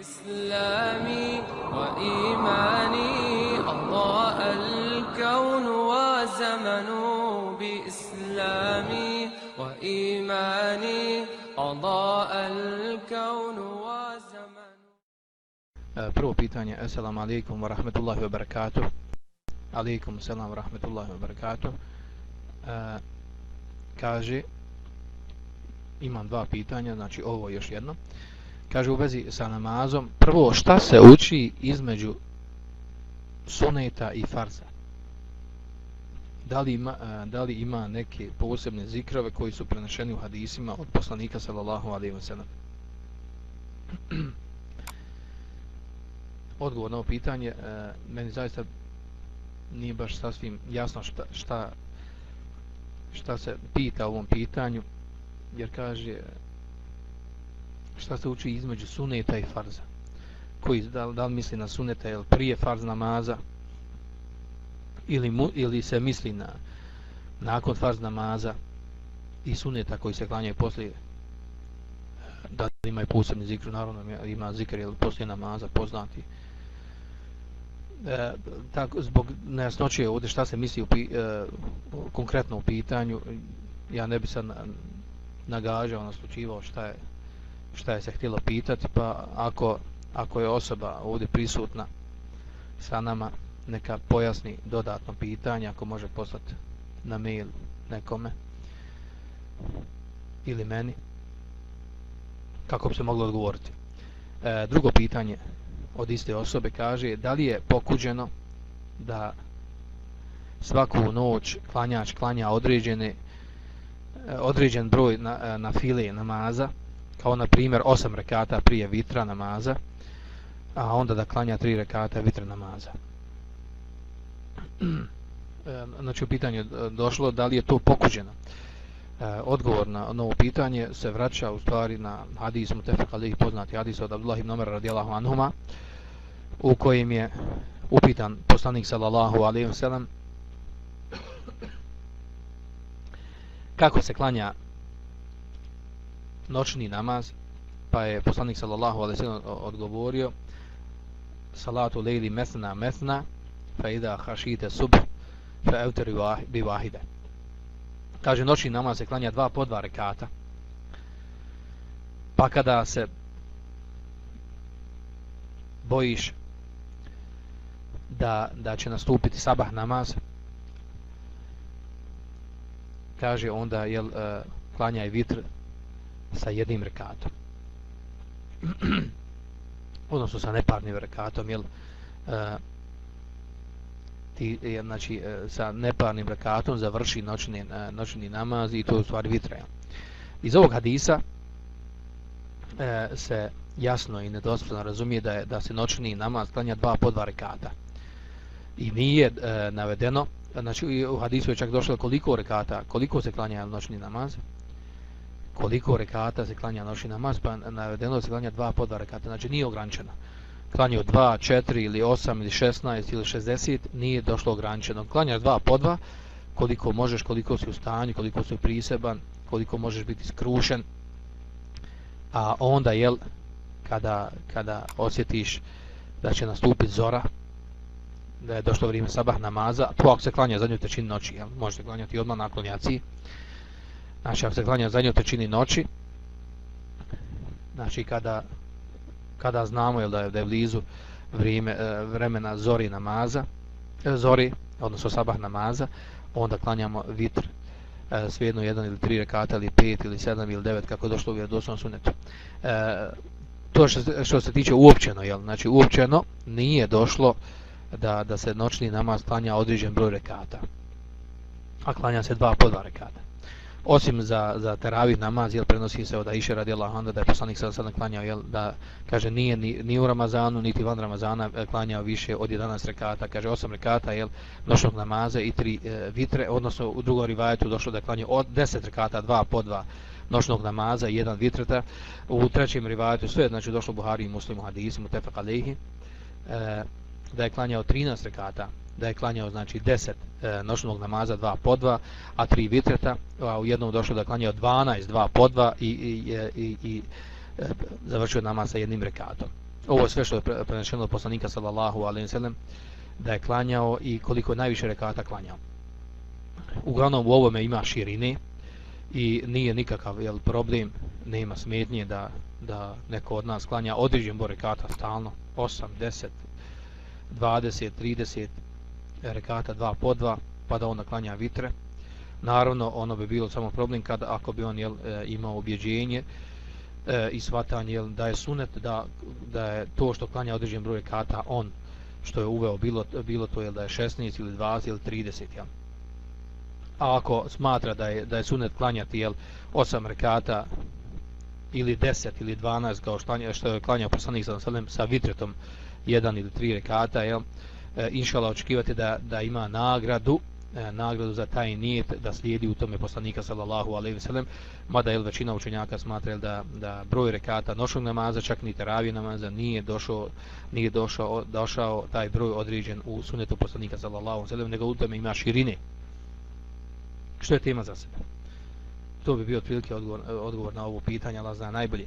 إسلامي وإيماني أضاء الكون وزمن بإسلامي وإيماني أضاء الكون وزمن Prvo pitanje, assalamu alaikum wa rahmetullahi wa barakatuh. Alaikum assalam wa rahmetullahi wa barakatuh. Uh, kaže, imam dva pitanja, znači ovo još jedno. Kaže u vezi sa namazom, prvo šta se uči između suneta i farza? Da li ima, e, da li ima neke posebne zikrove koji su prenešeni u hadisima od poslanika sallallahu alaihi wa sallam? Odgovor na ovo pitanje, e, meni zaista nije baš sasvim jasno šta, šta, šta se pita u ovom pitanju jer kaže šta se uči između suneta i farza? Koji da, da li misli na suneta ili prije farz namaza? Ili, mu, ili se misli na nakon farz namaza i suneta koji se klanjaju poslije? Da ima i posebni zikr? Naravno ima zikr ili poslije namaza poznati. E, tako, zbog nejasnoće ovdje šta se misli u, e, konkretno u pitanju ja ne bi sad nagađao, naslučivao šta je, šta je se htjelo pitati, pa ako, ako je osoba ovdje prisutna sa nama, neka pojasni dodatno pitanje, ako može poslati na mail nekome ili meni, kako bi se moglo odgovoriti. E, drugo pitanje od iste osobe kaže, da li je pokuđeno da svaku noć klanjač klanja određene e, određen broj na, e, na file namaza, kao na primjer 8 rekata prije vitra namaza, a onda da klanja 3 rekata vitra namaza. E, znači u pitanju došlo da li je to pokuđeno. E, odgovor na novo pitanje se vraća u stvari na hadis Mutefak Ali poznati hadis od Abdullah ibn Umar radijallahu anhuma u kojem je upitan poslanik sallallahu alaihi wa sallam kako se klanja noćni namaz pa je poslanik sallallahu alaihi sallam odgovorio salatu lejli mesna mesna fa ida khashita subh fa evteri bi wahida kaže noćni namaz se klanja dva po dva rekata. Pa kada se bojiš da, da će nastupiti sabah namaz kaže onda jel uh, klanjaj vitr sa jednim rekatom. Odnosno sa neparnim rekatom jel? E, ti je, znači e, sa neparnim rekatom završi noćni, e, noćni namaz i to je u stvari vitra iz ovog hadisa e, se jasno i nedospravno razumije da je da se noćni namaz klanja dva po dva rekata. I nije e, navedeno znači u hadisu je čak došlo koliko rekata, koliko se klanja noćni namaz, koliko rekata se klanja noćni namaz, pa navedeno se klanja dva po dva rekata, znači nije ograničeno. Klanja od dva, četiri ili osam ili šestnaest ili šestdeset, nije došlo ograničeno. Klanjaš dva po dva, koliko možeš, koliko si u stanju, koliko si priseban, koliko možeš biti skrušen, a onda, jel, kada, kada osjetiš da će nastupiti zora, da je došlo vrijeme sabah namaza, to ako se klanja zadnju trećinu noći, jel? možete klanjati odmah nakon jaci. Znači, ako se klanja zadnjoj trećini noći, znači kada, kada znamo jel, da, je, da je blizu vrijeme, e, vremena zori namaza, e, zori, odnosno sabah namaza, onda klanjamo vitr, e, svejedno jedan ili tri rekata, ili pet, ili sedam, ili devet, kako je došlo u vjerodosnom sunetu. E, to što, što se tiče uopćeno, jel? znači uopćeno nije došlo da, da se noćni namaz klanja određen broj rekata. A klanja se dva po dva rekata. Osim za, za teravih namaz, jel, prenosi se od Aisha radijallahu anha da je poslanik sada sada klanjao, jel, da, kaže, nije ni, ni u Ramazanu, niti van Ramazana e, klanjao više od 11 rekata, kaže, 8 rekata, jel, noćnog namaza i tri e, vitre, odnosno u drugom rivajetu došlo da klanjao od 10 rekata, dva po dva noćnog namaza i jedan vitreta. U trećem rivajetu sve, znači, došlo Buhari i muslimu hadisu, mutefak alihi, e, da je klanjao 13 rekata, da je klanjao znači 10 e, noćnog namaza 2 po 2, a 3 vitreta, a u jednom došlo da je klanjao 12 2 po 2 i, i, i, i, i e, završio namaz sa jednim rekatom. ovo je sve što je prenešeno od poslanika sallallahu alejhi ve sellem da je klanjao i koliko je najviše rekata klanjao. Uglavnom u ovome ima širine i nije nikakav jel, problem, nema smetnje da, da neko od nas klanja određen broj rekata stalno, 8, 10, 20, 30 rekata 2 po 2, pa da onda klanja vitre. Naravno, ono bi bilo samo problem kada ako bi on jel, e, imao objeđenje e, i shvatanje jel, da je sunet, da, da je to što klanja određen broj rekata on što je uveo bilo, bilo to jel, da je 16 ili 20 ili 30 jel. A ako smatra da je, da je sunet klanjati jel, 8 rekata ili 10 ili 12 kao što je klanjao poslanik sa, sa vitretom jedan ili tri rekata jel, e, inšala očekivati da, da ima nagradu e, nagradu za taj nijet da slijedi u tome poslanika sallallahu alejhi ve sellem mada je većina učenjaka smatra da da broj rekata noćnog namaza čak ni teravije namaza nije došao nije došao došao taj broj određen u sunnetu poslanika sallallahu alejhi ve sellem nego u tome ima širine. Što je tema za sebe? To bi bio otprilike odgovor, odgovor na ovo pitanje Allah zna najbolje.